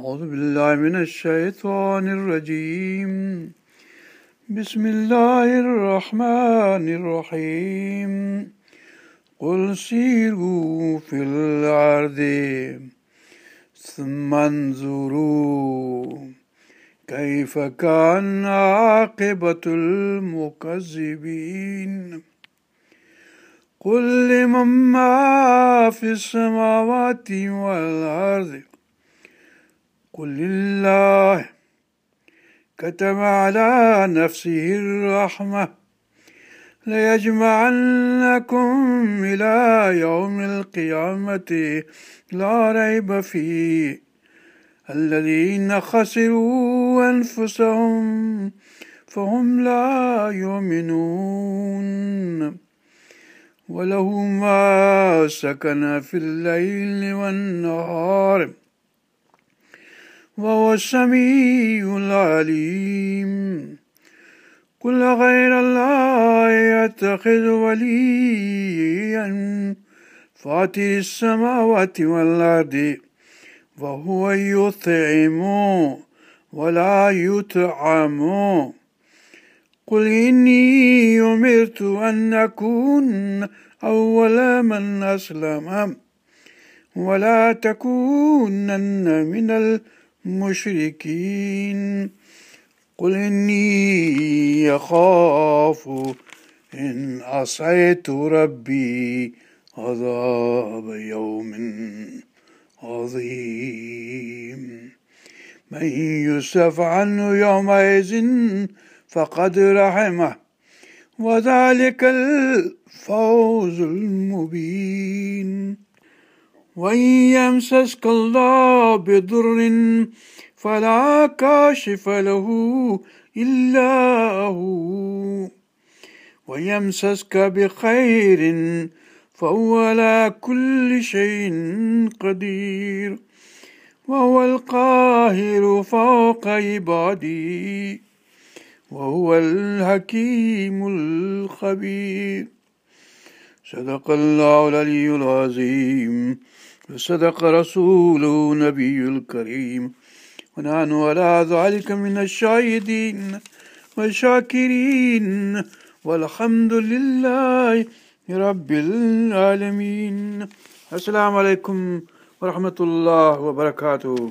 أعوذ بالله من الشيطان الرجيم. بسم الله الرحمن الرحيم. قل سيروا في الأرض ثم انظروا كيف كان عاقبة المكذبين. قل لمن ما في السماوات والأرض قل لله كتب على نفسه الرحمة ليجمعنكم إلى يوم القيامة لا ريب فيه. الذين خسروا أنفسهم فهم لا يؤمنون. وله ما سكن في الليل والنهار. وهو السميع العليم. قل غير الله يتخذ وليا. فاتر السماوات والأرض وهو يطعم ولا يطعم. قل إني أمرت أن أكون أول من أسلم ولا تكونن من المشركين قل إني أخاف إن عصيت ربي عذاب يوم عظيم. من يسف عنه يومئذ فقد رحمه وذلك الفوز المبين. وإن يمسسك الله بضر فلا كاشف له إلا هو ويمسسك بخير فهو على كل شيء قدير وهو القاهر فوق عباده وهو الحكيم الخبير صدق الله العلي العظيم وصدق رسوله نبي الكريم. ونحن على ذلك من الشاهدين والشاكرين. والحمد لله رب العالمين. السلام عليكم ورحمة الله وبركاته.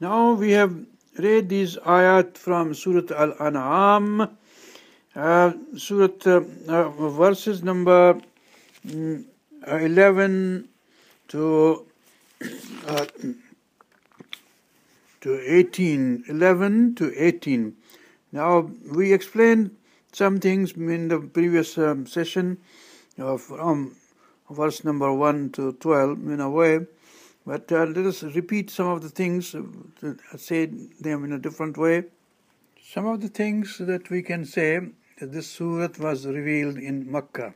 Now we have read these ayat from Surah Al-An'am, uh, Surah uh, uh, verses number mm, 11 to uh, to 18, 11 to 18. Now we explained some things in the previous um, session uh, from verse number 1 to 12 in a way. But uh, let us repeat some of the things, uh, say them in a different way. Some of the things that we can say this surah was revealed in Makkah.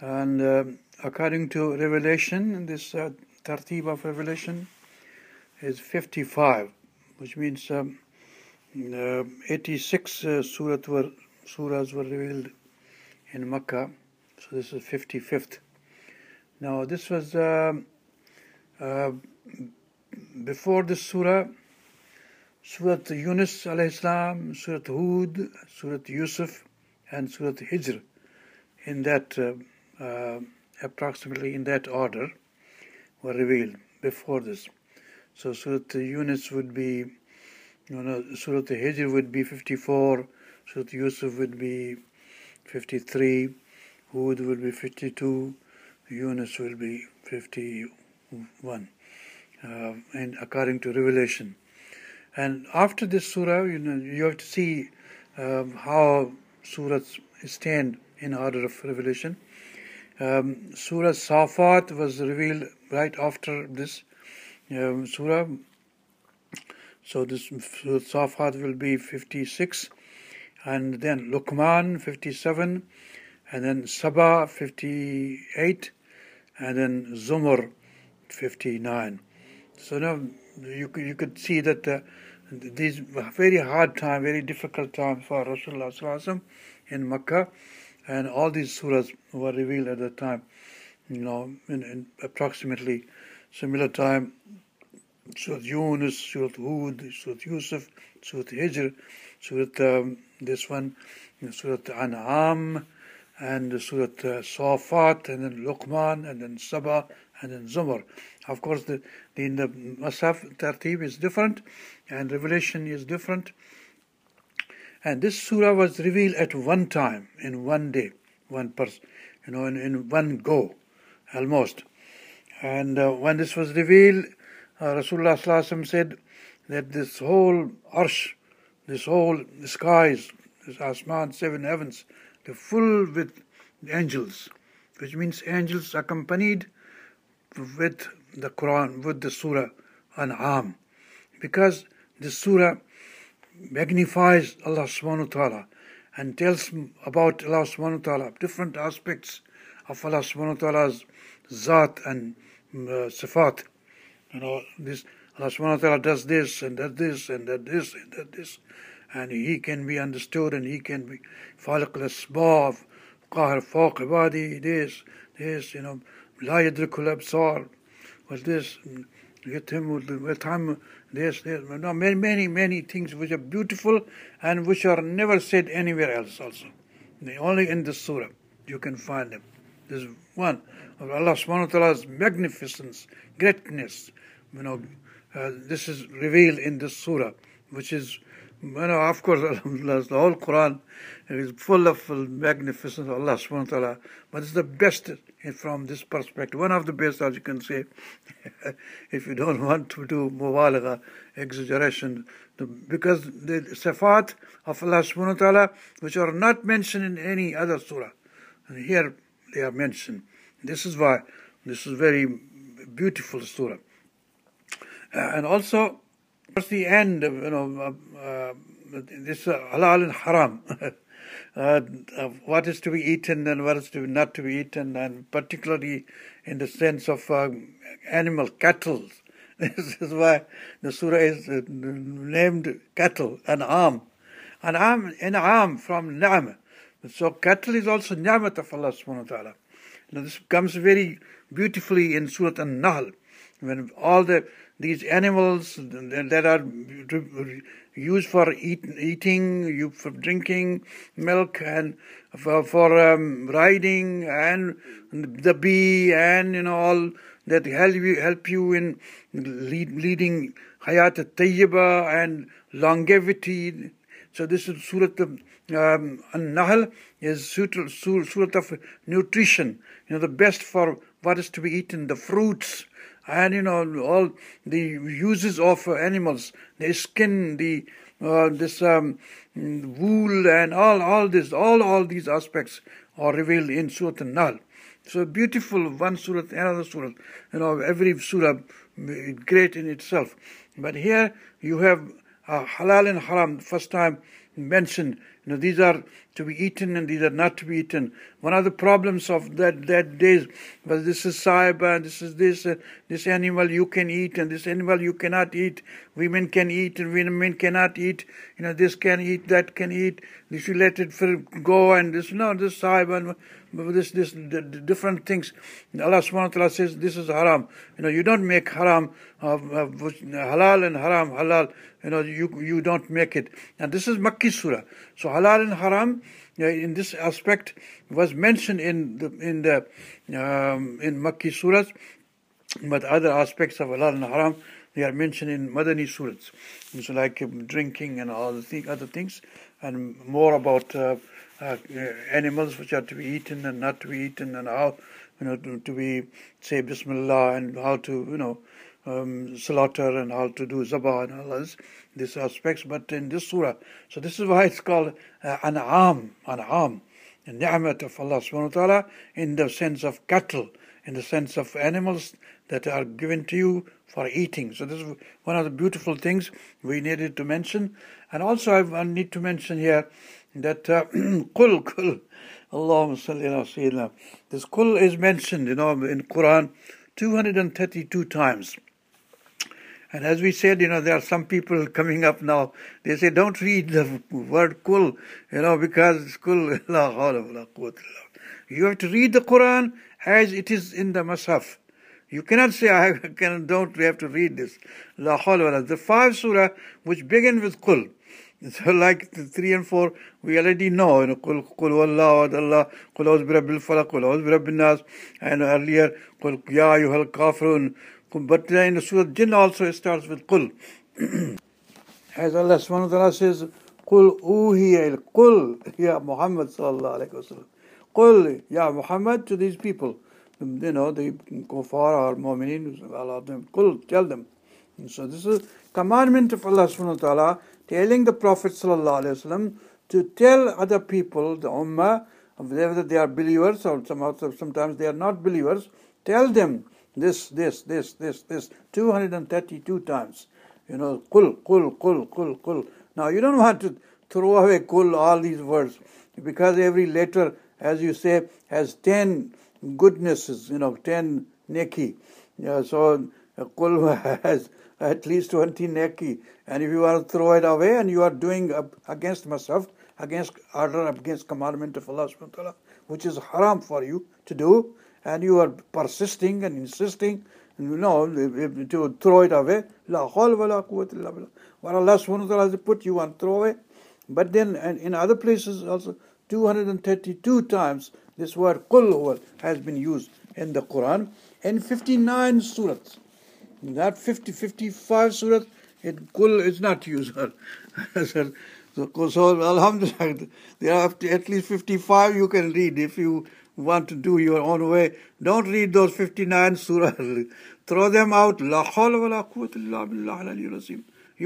And uh, according to Revelation, this uh, tartib of Revelation is 55, which means um, uh, 86 uh, were, surahs were revealed in Makkah. So this is 55th. Now this was um, uh, before this surah, Surah Yunus alayhi salam, Surah Hud, Surah Yusuf, and Surah Hijr, in that uh, uh, approximately in that order, were revealed before this. So Surah Yunus would be, you know, Surah Hijr would be 54, Surah Yusuf would be 53, Hud would be 52, Yunus will be 51, uh, and according to Revelation. And after this surah, you know, you have to see um, how surahs stand in order of revelation. Um, surah Safat was revealed right after this um, surah. So this surah Safat will be 56, and then Luqman 57, and then Saba 58, and then Zumar 59. So now you you could see that uh, these very hard time, very difficult time for Rasulullah in Makkah, and all these surahs were revealed at that time, you know, in, in approximately similar time Surah Yunus, Surah Hud, Surah Yusuf, Surah Hijr, Surah um, this one, Surah An'am, and Surah uh, Safat, and then Luqman, and then Saba, and then Zumar. Of course, the, the, in the Masaf Tartib is different, and Revelation is different. And this surah was revealed at one time, in one day, one person, you know, in, in one go, almost. And uh, when this was revealed, uh, Rasulullah said that this whole arsh, this whole skies, this asman, seven heavens, they're full with angels, which means angels accompanied with the Quran, with the surah An'am. Because the surah magnifies Allah subhanahu wa ta'ala and tells about Allah subhanahu wa ta'ala, different aspects of Allah subhanahu wa ta'ala's zat and uh, sifat. You know, this Allah subhanahu wa ta'ala does this and does this and does this and does this. And He can be understood and He can be Faliq al-Asbab, Qahar fawq ibadi, this, this, you know, La yadrikul absar, was this, with him, with him, this, no, many, many, many things which are beautiful and which are never said anywhere else also. Only in this surah you can find them. This is one of Allah subhanahu wa ta'ala's magnificence, greatness. You know, uh, this is revealed in this surah, which is, you know, of course, the whole Quran is full of magnificence of Allah subhanahu wa ta'ala, but it's the best from this perspective. One of the best, as you can say, if you don't want to do mubalagha, exaggeration, because the sifat of Allah subhanahu wa ta'ala, which are not mentioned in any other surah, and here they are mentioned. This is why this is very beautiful surah. Uh, and also, towards the end, you know, uh, uh, this uh, halal and haram. Uh, what is to be eaten and what is to be not to be eaten, and particularly in the sense of uh, animal cattle. This is why the surah is uh, named cattle, an arm. An arm, an arm from Na'am. So cattle is also ni'mat of Allah subhanahu wa ta'ala. Now this comes very beautifully in Surah An-Nahl, when all the these animals that are used for eat, eating, you for drinking milk, and for, for um, riding, and the bee, and you know all that help you help you in lead, leading hayat tayyiba and longevity. So this is Surah um, An-Nahl is Surah of nutrition. You know the best for what is to be eaten, the fruits and you know all the uses of animals, the skin, the uh, this um, wool, and all all this, all all these aspects are revealed in Surah An-Nahl. So beautiful, one surah, another surah. You know, every surah great in itself. But here you have uh, halal and haram, first time mentioned you know, these are to be eaten and these are not to be eaten. One of the problems of that that days was this is saiba and this is this uh, this animal you can eat and this animal you cannot eat. Women can eat and women cannot eat. You know, this can eat, that can eat. You let it go and this no this saiba this this the, the different things. Allah subhanahu wa ta'ala says this is haram. You know, you don't make haram of, of halal and haram halal. You know, you you don't make it. And this is Makki surah. So halal and haram in this aspect was mentioned in the in the um, in Makki surahs, but other aspects of halal and haram they are mentioned in Madani surahs. So like um, drinking and all the thing, other things, and more about uh, uh, animals which are to be eaten and not to be eaten, and how you know to, to be say Bismillah and how to you know um, slaughter and how to do zabah and all these aspects, but in this surah. So this is why it's called uh, an'am, an'am, the ni'mat of Allah subhanahu wa ta'ala in the sense of cattle, in the sense of animals that are given to you for eating. So this is one of the beautiful things we needed to mention. And also I need to mention here that uh, kul, kul, Allahumma salli ala sayyidina. This kul is mentioned, you know, in Quran 232 times. And as we said, you know, there are some people coming up now. They say, don't read the word kul, you know, because kul. You have to read the Quran as it is in the Masaf. You cannot say, I can, don't have to read this. La The five surah which begin with Qul. So like the three and four, we already know, you know, Qul, Wallahu Allah, Qul Auz Birabbil Falaq, Qul Auz Birabbil Nas, and earlier, Qul Ya Yuhal Kafrun. But in the Surah Jinn also it starts with Qul. As Allah subhanahu wa ta'ala says, Qul uhiya Qul Ya Muhammad sallallahu alayhi wa sallam. Qul Ya Muhammad to these people. You know, the kuffar or mu'mineen, Allah them. Qul, tell them. And so this is commandment of Allah subhanahu wa ta'ala telling the Prophet ﷺ to tell other people, the Ummah, whether they are believers or sometimes they are not believers, tell them this, this, this, this, this, 232 times. You know, kul, kul, kul, kul, kul. Now you don't want to throw away kul, all these words, because every letter, as you say, has 10 goodnesses, you know, 10 neki. Yeah, so uh, kul has at least 20 neki. And if you are throw it away and you are doing against myself, against order, against commandment of Allah subhanahu wa ta'ala, which is haram for you to do, and you are persisting and insisting, you know, to throw it away, la hawla wa la quwwata illa billah. What Allah subhanahu wa ta'ala has put you on throw away. But then in other places also, 232 times this word qul has been used in the Quran in 59 surahs. Not 50, 55 surahs, it kul is not used. so, so, Alhamdulillah, there are at least 55 you can read if you want to do your own way. Don't read those 59 surahs. throw them out. You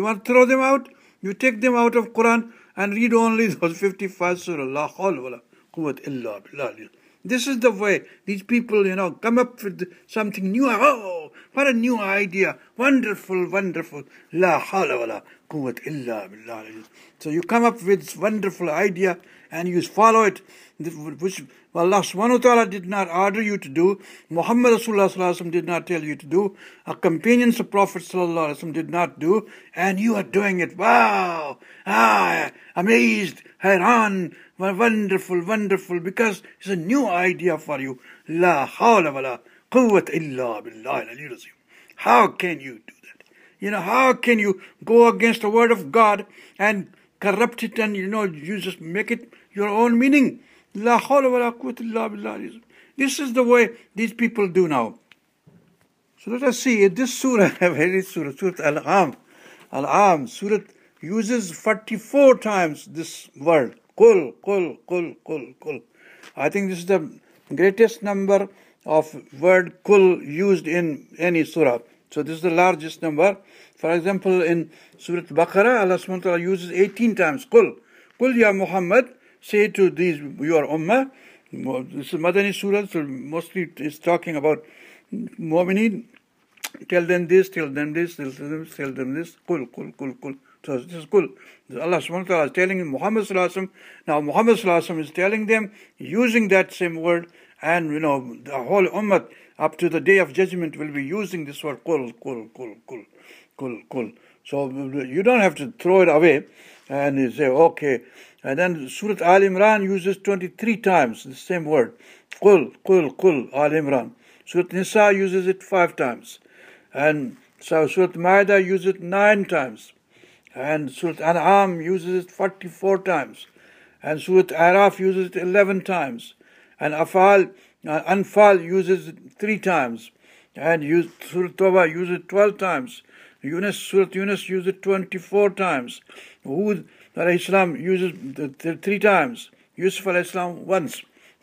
want to throw them out? You take them out of Quran and read only those 55 surahs. This is the way these people, you know, come up with something new. Oh, what a new idea. Wonderful, wonderful. La hawla wa la quwwat illa billah. So you come up with this wonderful idea and you follow it, which Allah subhanahu wa ta'ala did not order you to do, Muhammad Rasulullah did not tell you to do, a companions of Prophet did not do, and you are doing it. Wow! Ah, amazed, hayran, wonderful, wonderful, because it's a new idea for you. La hawla wa la quwwata illa billah How can you do that? You know, how can you go against the word of God and corrupt it and, you know, you just make it your own meaning? This is the way these people do now. So let us see, this surah, very surah, Surah Al-Am, Al-Am, Surah uses 44 times this word. Kul, kul, kul, kul, kul. I think this is the greatest number of word kul used in any surah. So this is the largest number. For example, in Surah Baqarah, Allah uses 18 times kul. Kul ya Muhammad, say to these, your ummah. This is Madani Surah, so mostly it's talking about mu'mineen. Tell them this, tell them this, tell them this, tell them this. Kul, kul, kul, kul. So this is cool. Allah subhanahu wa ta'ala is telling Muhammad sallallahu Alaihi Wasallam. now Muhammad sallallahu Alaihi Wasallam is telling them using that same word and you know the whole ummah up to the day of judgment will be using this word kul, kul, kul, kul, kul, kul. So you don't have to throw it away and you say, okay. And then Surah Al Imran uses 23 times the same word. Kul, kul, kul, Al Imran. Surah Nisa uses it five times. And so Surah Maida uses it nine times. And Surah An'am uses it 44 times. And Surah Araf uses it 11 times. And Afal, uh, Anfal uses it 3 times. And Surah Tawbah uses it 12 times. Yunus, Surah Yunus uses it 24 times. Hud Islam uses it 3 times. Yusuf Islam once.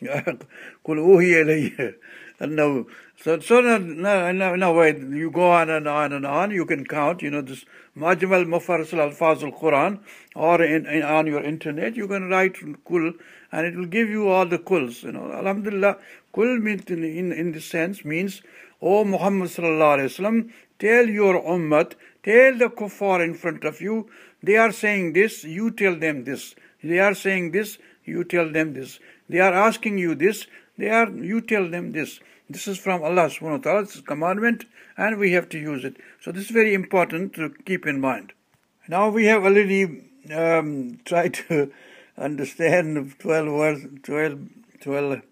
And now, so, so no, no, no, wait, you go on and on and on, you can count, you know, this Majmal Mufarsil Al Fazul Quran, or in, in, on your internet, you can write Kul, and it will give you all the Kuls, you know. Alhamdulillah, Kul means, in, in, in this sense means, O Muhammad Sallallahu Alaihi Wasallam, tell your Ummah, tell the kuffar in front of you, they are saying this, you tell them this. They are saying this, you tell them this. They are asking you this, they are, you tell them this. This is from Allah subhanahu wa ta'ala, this is commandment, and we have to use it. So this is very important to keep in mind. Now we have already um, tried to understand 12 verse, 12, 12.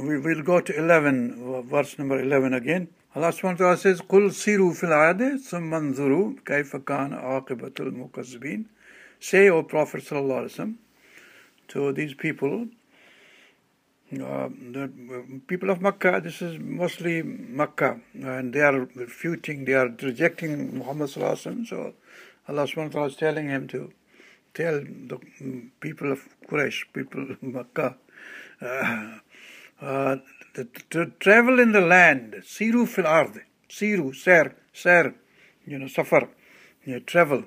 We will go to 11, verse number 11 again. Allah subhanahu wa ta'ala says, قُلْ سِيرُوا فِي الْعَادِ ثُمَّ انظُرُوا كَيْفَ كَانَ عَاقِبَةُ الْمُكَذِّبِينَ Say, O Prophet sallallahu alaihi wasallam, to these people, uh, the people of Makkah, this is mostly Makkah, and they are refuting, they are rejecting Muhammad sallallahu alaihi wasallam. So Allah subhanahu wa ta'ala is telling him to tell the people of Quraysh, people of Makkah, uh, uh, to, to, travel in the land, siru fil ard, siru, ser, ser, you know, suffer, you know, travel,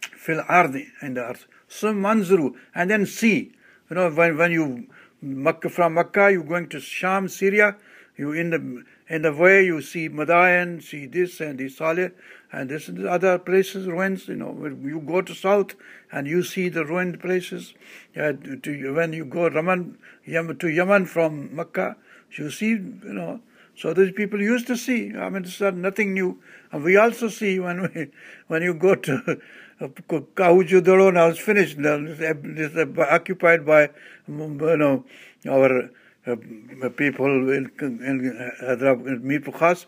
fil ard, in the earth, sum manzuru, and then see, you know, when, when you, Makkah, from Makkah, you're going to Sham, Syria, you in the in the way you see Madain, see this and the Saleh, and this and other places, ruins. You know, you go to south and you see the ruined places. Uh, to, when you go Raman, to Yemen from Mecca, you see, you know. So these people used to see. I mean, it's nothing new. And we also see when we, when you go to Kahujodaro now it's finished. It's uh, uh, occupied by, um, um, you know, our uh, uh people in, in Hyderabad, in Mir Khas,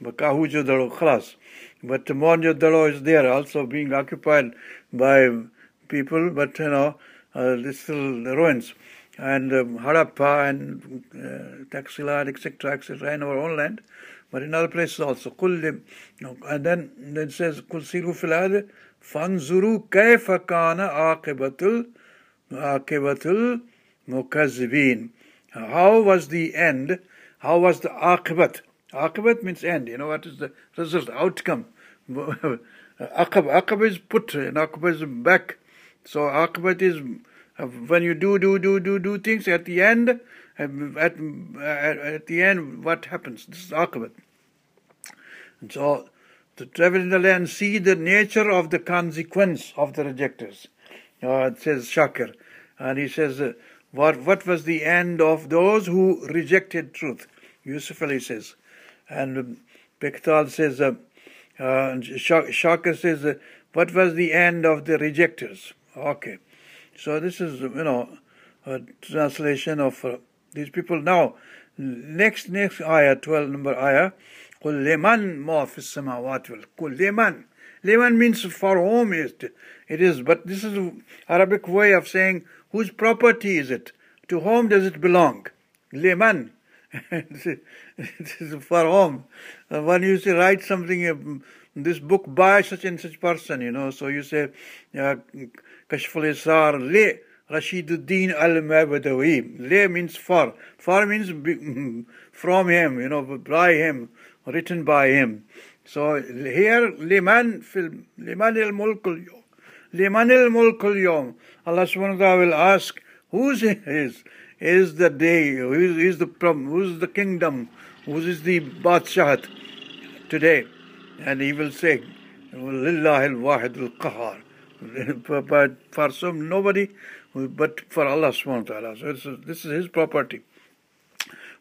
but Kahujodaro Khalas. But Mohenjo-daro is there also being occupied by people, but you know, uh, this still ruins. And um, Harappa and uh, Taxilat, etc., etc., in our own land, but in other places also. Kul, and then, then it says, Kul siru filad, fanzuru kayfa kana aqibatul, aqibatul mukazzibin. How was the end? How was the aqibat? Aqibat means end. You know what is the result, outcome? Aqab, aqab is put and aqab is back. So aqabat is when you do, do, do, do, do things at the end, at, at, the end, what happens? This is aqabat. And so to travel in the land, see the nature of the consequence of the rejectors. Uh, it says Shakir. And he says, uh, what, what was the end of those who rejected truth? Yusuf Ali says. And um, Pickthall says, uh, uh, Shakir says, uh, what was the end of the rejectors? Okay. So this is, you know, a translation of uh, these people. Now, next, next ayah, 12 number ayah, قُلْ لِمَنْ مَا فِي السَّمَاوَاتِ وَالْقُلْ لِمَنْ Liman means for whom is it? It is, but this is Arabic way of saying whose property is it? To whom does it belong? Liman. this is for whom. Uh, when you say write something, uh, this book by such and such person, you know, so you say uh, Kashful Asrar Le Rashiduddin al Mabadawi. Le means for. For means from him, you know, by him, written by him. So here, liman fil liman al mulk al yom. Liman al mulk al yom. Allah subhanahu wa ta'ala will ask, whose is is the day, who is, is the whose the kingdom, whose is the Badshahat today? And he will say, wahid al qahar. But for some, nobody, but for Allah subhanahu wa ta'ala. So this is his property.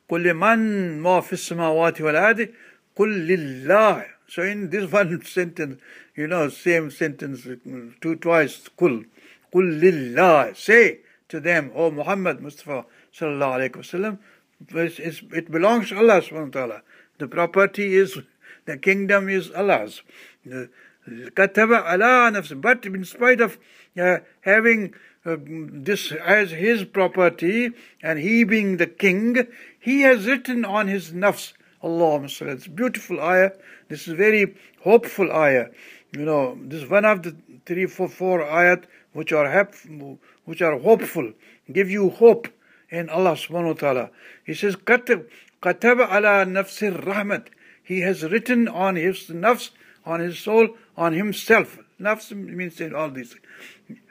قل لمن ما في السماوات والأرض قل لله so in this one sentence, you know, same sentence, two twice, kul, kul lillah, say to them, O Muhammad Mustafa sallallahu alayhi wasallam, it belongs to Allah subhanahu wa ta'ala. The property is, the kingdom is Allah's. Kataba ala nafs, but in spite of uh, having uh, this as his property and he being the king, he has written on his nafs Allah It's beautiful ayah. This is very hopeful ayah. You know, this is one of the three, four, four ayat which are hap- which are hopeful, give you hope in Allah subhanahu wa ta'ala. He says, Katab ala nafsir rahmat. He has written on his nafs, on his soul, on himself. Nafs means all these.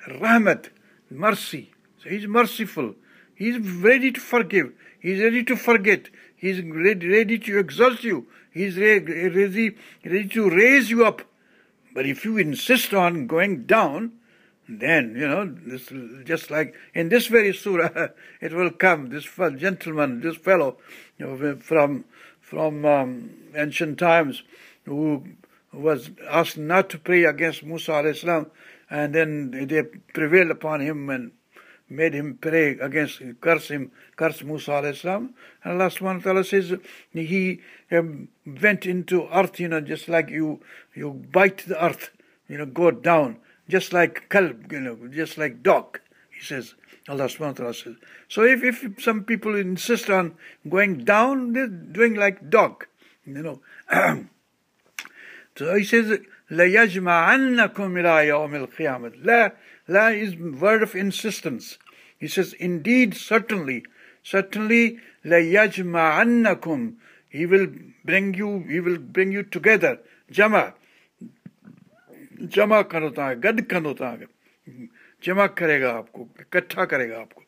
Rahmat, mercy. So he's merciful. He's ready to forgive. He's ready to forget. He's ready to exalt you. He's ready, ready to raise you up. But if you insist on going down, then, you know, this, just like in this very surah, it will come, this gentleman, this fellow you know, from, from um, ancient times who was asked not to pray against Musa salam, and then they prevailed upon him and made him pray against, curse him, curse Musa alayhi. And Allah subhanahu wa ta'ala says he um, went into earth, you know, just like you, you bite the earth, you know, go down, just like kalb, you know, just like dog, he says. Allah subhanahu wa ta'ala says. So if, if some people insist on going down, they're doing like dog, you know. so he says, لَيَجْمَعَنَّكُمْ إِلَىٰ يَوْمِ الْقِيَامَةِ La, la is word of insistence. He says, indeed, certainly, certainly, لَيَجْمَعَنَّكُمْ He will bring you, he will bring you together. Jama. जमा करता है गद करता है जमा करेगा आपको इकट्ठा करेगा आपको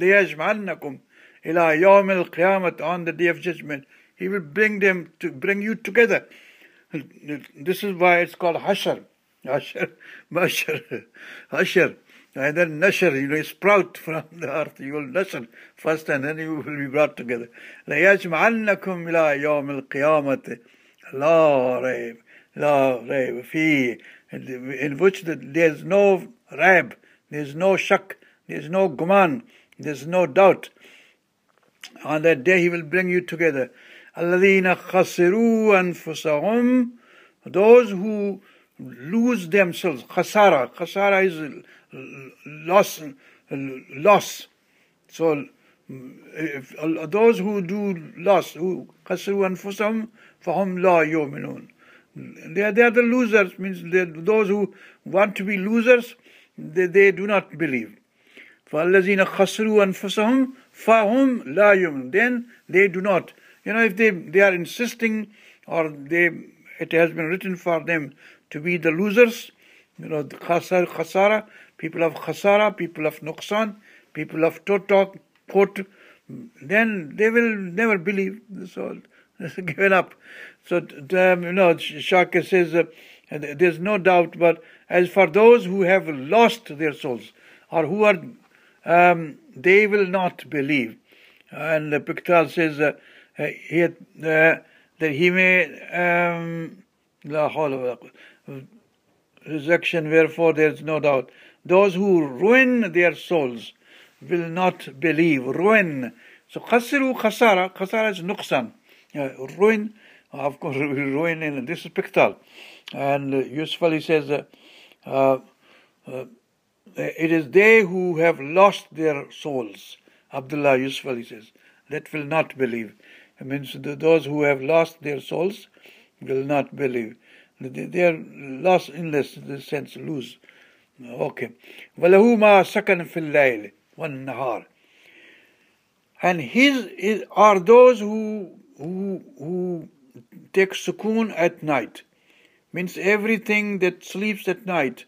लियजमानकुम इला यौम al-qiyamah on the day of judgment he will bring them to bring you together this is why it's called hashar hashar mashar hashar and then nashar you know sprout from the earth you will nashar first and then you will be brought together ليجمعنكم إلى يوم القيامة لا ريب لا ريب فيه in which the, there's no rab there's no shak, there's no guman, there's no doubt. On that day he will bring you together. الَّذِينَ خَسِرُوا أَنفُسَهُمْ Those who lose themselves. Khasara. Khasara is loss. Loss. So those who do loss, who خسروا أنفسهم فهم لا يؤمنون. They are, they are the losers, means those who want to be losers, they, they do not believe. فَالَّذِينَ خَسْرُوا أَنفُسَهُمْ فَهُمْ لَا يُؤْمِنُونَ Then they do not. You know, if they, they are insisting or they, it has been written for them to be the losers, you know, the khasar, khasara, people of khasara, people of nuqsan, people of totok, kot, then they will never believe. So, given up. So, um, you know, Shakir says, uh, there's no doubt, but as for those who have lost their souls, or who are, um, they will not believe. And the Pickthall says uh, he, uh, that he may, um, resurrection, wherefore there is no doubt. Those who ruin their souls will not believe. Ruin. So khasiru khasara, khasara is nuqsan. Uh, ruin, of course, ruin in this is Pickthall. And uh, Yusuf Ali says, uh, uh, uh, it is they who have lost their souls. Abdullah Yusuf Ali says, that will not believe It means those who have lost their souls will not believe. They are lost in this sense, lose. Okay. وَلَهُ مَا سَكَنَ فِي اللَّيْلِ وَالنَّهَارِ And his, his are those who, who, who take sukoon at night means everything that sleeps at night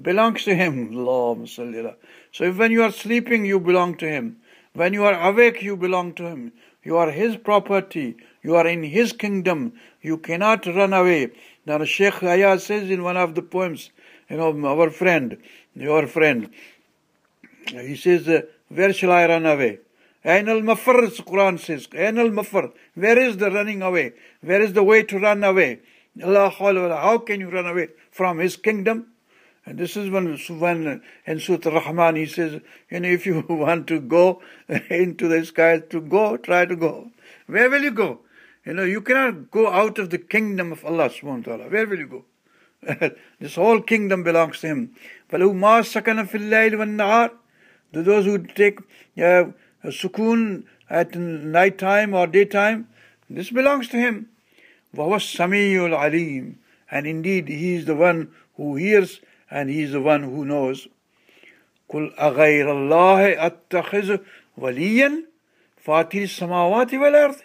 belongs to him. So if when you are sleeping, you belong to him. When you are awake, you belong to him. You are his property. You are in his kingdom. You cannot run away. Now Sheikh Ayaz says in one of the poems, you know, our friend, your friend, he says, uh, where shall I run away? Ain al mafar, Quran says, Ain al mafar, where is the running away? Where is the way to run away? Allah, how can you run away from His kingdom? And this is when, when in Surah Rahman he says, you know, if you want to go into the sky, to go, try to go. Where will you go? You know, you cannot go out of the kingdom of Allah subhanahu wa ta'ala. Where will you go? this whole kingdom belongs to Him. فَلَوْ مَا سَكَنَ فِي اللَّيْلِ وَالنَّهَارِ Those who take uh, sukoon at night time or daytime, this belongs to Him. وَهُوَ السَّمِيعُ الْعَلِيمُ And indeed, He is the one who hears and He is the one who knows. قُلْ أَغَيْرَ اللَّهِ أَتَّخِذُ وَلِيًّا فَاتِرِ السَّمَاوَاتِ وَالْأَرْضِ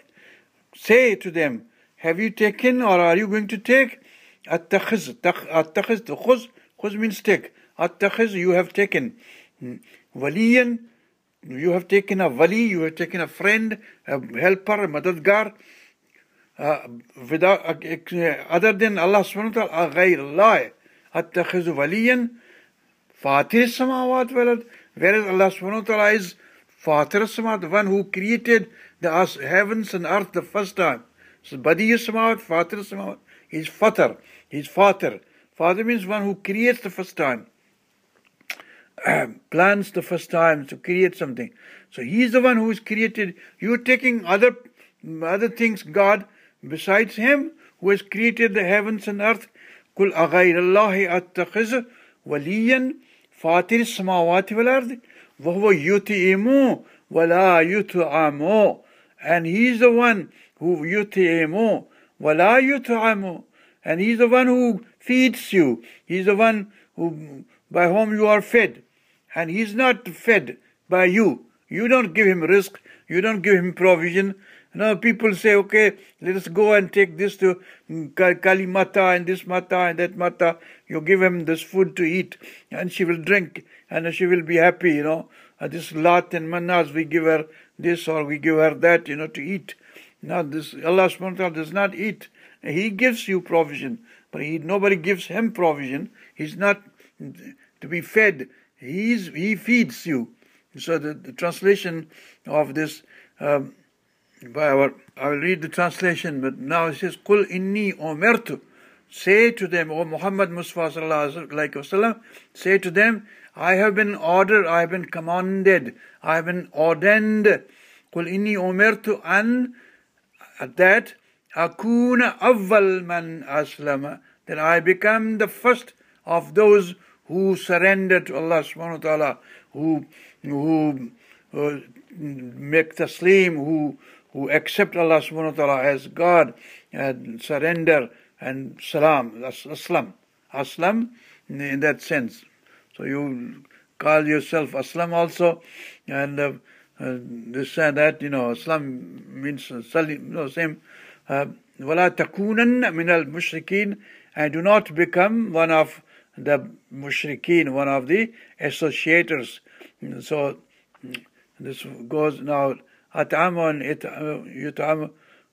Say to them, have you taken or are you going to take? أَتَّخِذ أَتَّخِذ خُذ خُذ means take. أَتَّخِذ you have taken. وَلِيًّا you have taken a wali, you have taken a friend, a helper, a madadgar, uh, without uh, other than Allah subhanahu wa ta'ala غير الله أتخذ وليا فاطر السماوات والأرض whereas Allah subhanahu wa ta'ala is Fatir Samawat, the one who created the heavens and earth the first time. So Badi Samawat, Fatir Samawat. He's Fatar. He's Fatir. Father means one who creates the first time. plans the first time to create something. So He's the one who is created. You're taking other other things, God, besides Him, who has created the heavens and earth. قل أغير الله أتخذ وليا فاطر السماوات والأرض وهو يطعم ولا يطعم and he's the one who يطعم ولا يطعم and he's the one who feeds you he's the one who by whom you are fed and he's not fed by you you don't give him risk you don't give him provision now people say, okay, let us go and take this to Kali Mata and this Mata and that Mata. You give him this food to eat and she will drink and she will be happy, you know. Uh, this Lat and Manat, we give her this or we give her that, you know, to eat. Now this Allah subhanahu wa ta'ala does not eat. He gives you provision, but he, nobody gives him provision. He's not to be fed. He's, he feeds you. So the, the translation of this um, by our, I will read the translation, but now it says, Qul inni umirtu. Say to them, O Muhammad Mustafa say to them, I have been ordered, I have been commanded, I have been ordained. Qul inni umirtu an, that akuna awwal man aslama, that I become the first of those who surrender to Allah subhanahu wa ta'ala, who, who uh, make taslim, who who accept Allah subhanahu wa ta'ala as God and surrender and salam, aslam. Aslam in that sense. So you call yourself Aslam also, and uh, uh, this and that, you know, Aslam means uh, salim, you know, same. وَلَا تَكُونَنَّ مِنَ الْمُشْرِكِينَ And do not become one of the mushrikeen, one of the associators. So this goes now At'amun yut'am.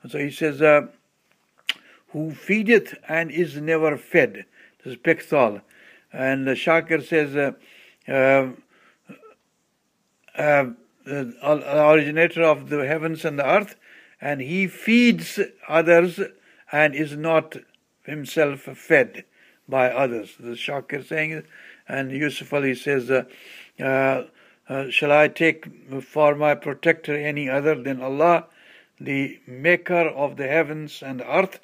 So he says, uh, who feedeth and is never fed. This is Pickthall. And the Shakir says, uh, uh, uh, the originator of the heavens and the earth, and he feeds others and is not himself fed by others. The Shakir saying, and Yusuf Ali says, uh, uh, uh, shall I take for my protector any other than Allah, the maker of the heavens and earth?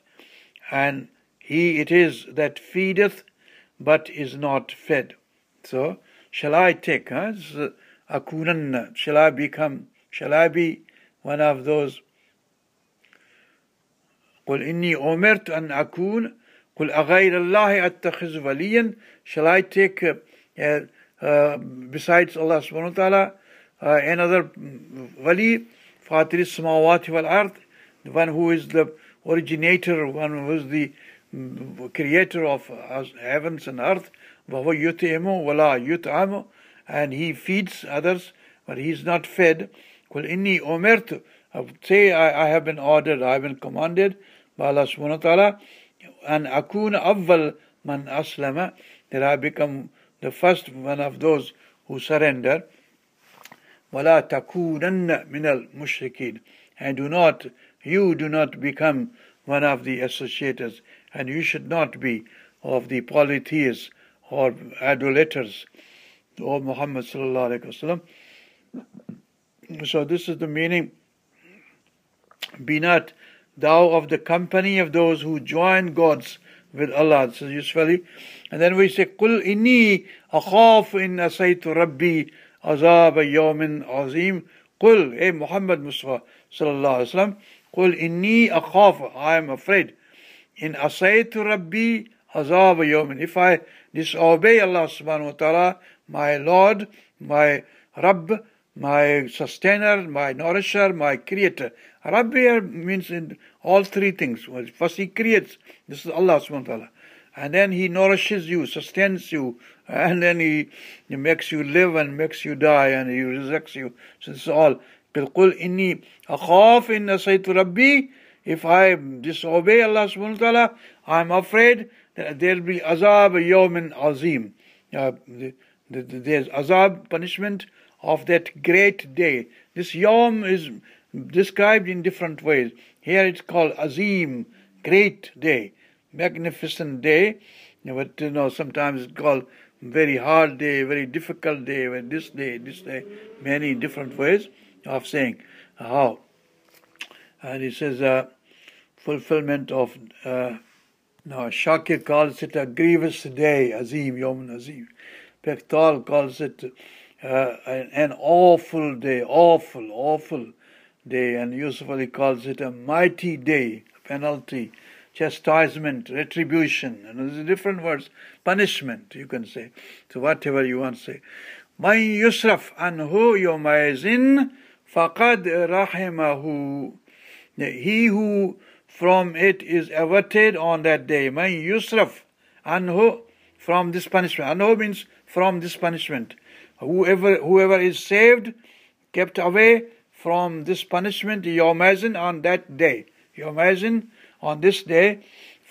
And He it is that feedeth, but is not fed. So, shall I take, huh? Akunanna, shall I become, shall I be one of those? قل إني أمرت أن أكون قل أغير الله أتخذ وليا Shall I take uh, uh, uh, besides Allah subhanahu wa ta'ala, uh, another wali, Fatir Samawati wal Ard, the one who is the originator, one who is the mm, creator of heavens and earth, and he feeds others, but he is not fed. Qul inni umirtu. Say, I, I have been ordered, I have been commanded by Allah subhanahu wa ta'ala, and akuna awwal man aslama, that I become the first one of those who surrender, وَلَا تَكُونَنَّ مِنَ الْمُشْرِكِينَ And do not, you do not become one of the associators, and you should not be of the polytheists or idolaters, O Muhammad sallallahu alaihi wasallam. So this is the meaning. Be not thou of the company of those who join gods with Allah. So usually, and then we say, "Qul inni aqaf in asaytu Rabbi azab yamin azim." Qul, hey Muhammad Mustafa sallallahu alaihi wasallam, "Qul inni aqaf. I am afraid. In asaytu Rabbi azab yamin. If I disobey Allah subhanahu wa taala, my Lord, my Rabb, my sustainer, my nourisher, my creator. Rabbi means in all three things. First, He creates. This is Allah subhanahu wa ta'ala. And then He nourishes you, sustains you, and then He, he makes you live and makes you die and He resurrects you. So this is all. Bilqul inni akhaf in nasaytu rabbi. If I disobey Allah subhanahu wa ta'ala, I'm afraid that there'll be azab yawmin azim. Uh, there's azab, punishment, of that great day. This yom is described in different ways. Here it's called Azim, great day, magnificent day. But you know, sometimes it's called very hard day, very difficult day, this day, this day, many different ways of saying how. And he says, uh, fulfillment of, uh, now Shakir calls it a grievous day, Azim, Yom Azim. Pickthall calls it uh, an, awful day, awful, awful day. And Yusuf Ali calls it a mighty day, penalty, chastisement, retribution. And there's different words, punishment, you can say. So whatever you want to say. Man yusraf anhu yomaizin faqad rahimahu. He who from it is averted on that day. Man yusraf anhu from this punishment. Anhu means from this punishment. Whoever whoever is saved, kept away from this punishment, you imagine on that day. You imagine on this day,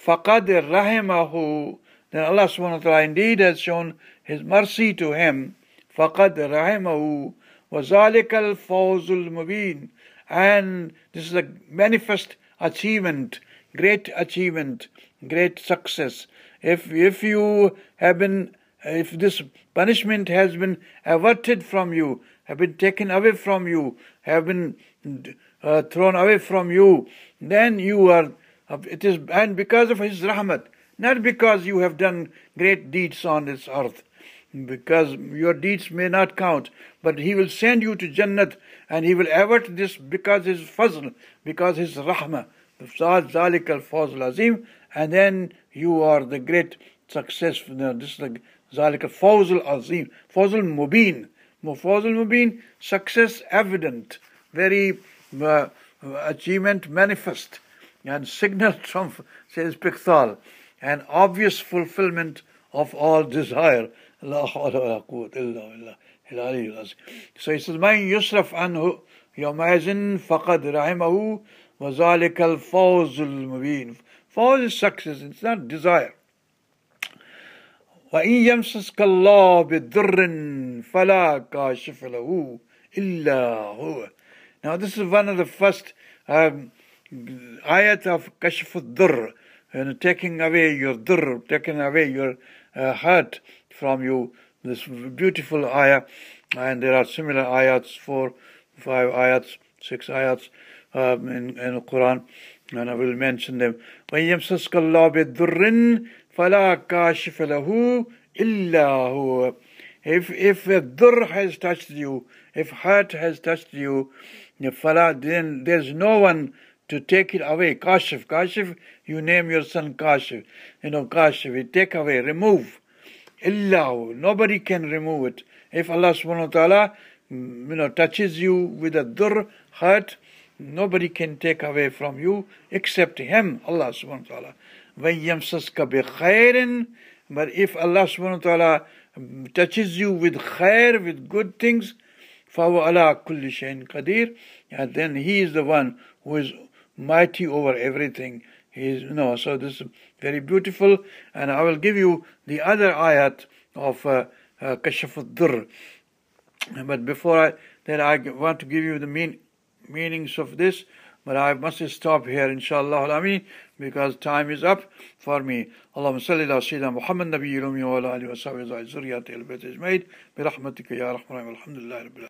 faqad rahimahu. Then Allah subhanahu wa ta'ala indeed has shown His mercy to him. Faqad rahimahu. وَذَلِكَ الْفَوْزُ الْمُبِينَ And this is a manifest achievement, great achievement, great success. If, if you have been, uh, if this punishment has been averted from you, have been taken away from you, have been uh, thrown away from you, then you are, uh, it is, and because of His rahmat, not because you have done great deeds on this earth, because your deeds may not count, but He will send you to Jannat and He will avert this because His fazl, because His rahmah. Zalikal Fazl Azim, and then you are the great success. This is the ذلك الفوز العظيم فوز المبين فوز المبين success evident very uh, achievement manifest and signal from says Piqthal and obvious fulfillment of all desire so he says من يصرف عنه يومئذ فقد رحمه وذلك الفوز المبين فوز is success it's not desire وإن يمسسك الله بضر فلا كاشف له إلا هو Now this is one of the first um, ayat of kashf al-dhur, you know, taking away your dhur, taking away your uh, hurt from you. This beautiful ayah, and there are similar ayats, four, five ayats, six ayats um, in, in the Quran, and I will mention them. وَيَمْسَسْكَ اللَّهُ بِالضُّرٍّ فَلَا كَاشِفَ لَهُ إِلَّا هُوَ If, if a dur has touched you, if hurt has touched you, fala, then there's no one to take it away. Kashif, Kashif, you name your son Kashif. You know, Kashif, you take away, remove. Illahu, nobody can remove it. If Allah subhanahu wa ta'ala, mm, you know, touches you with a dur, hurt, nobody can take away from you except Him, Allah subhanahu wa ta'ala. وَيَمْسَسْكَ بِخَيْرٍ But if Allah subhanahu wa ta'ala touches you with khair, with good things, فَهُوَ عَلَىٰ كُلِّ شَيْءٍ قَدِيرٍ And then He is the one who is mighty over everything. He is, you know, so this is very beautiful. And I will give you the other ayat of uh, uh, Kashaf al-Dur. But before I, that I want to give you the mean, meanings of this, But I must stop here, inshallah alami, because time is up for me. Allahumma salli ala Sayyidina Muhammad Ummi wa ala alihi wa sahbihi bayt. Bi rahmatika ya rahman alhamdulillah rabbil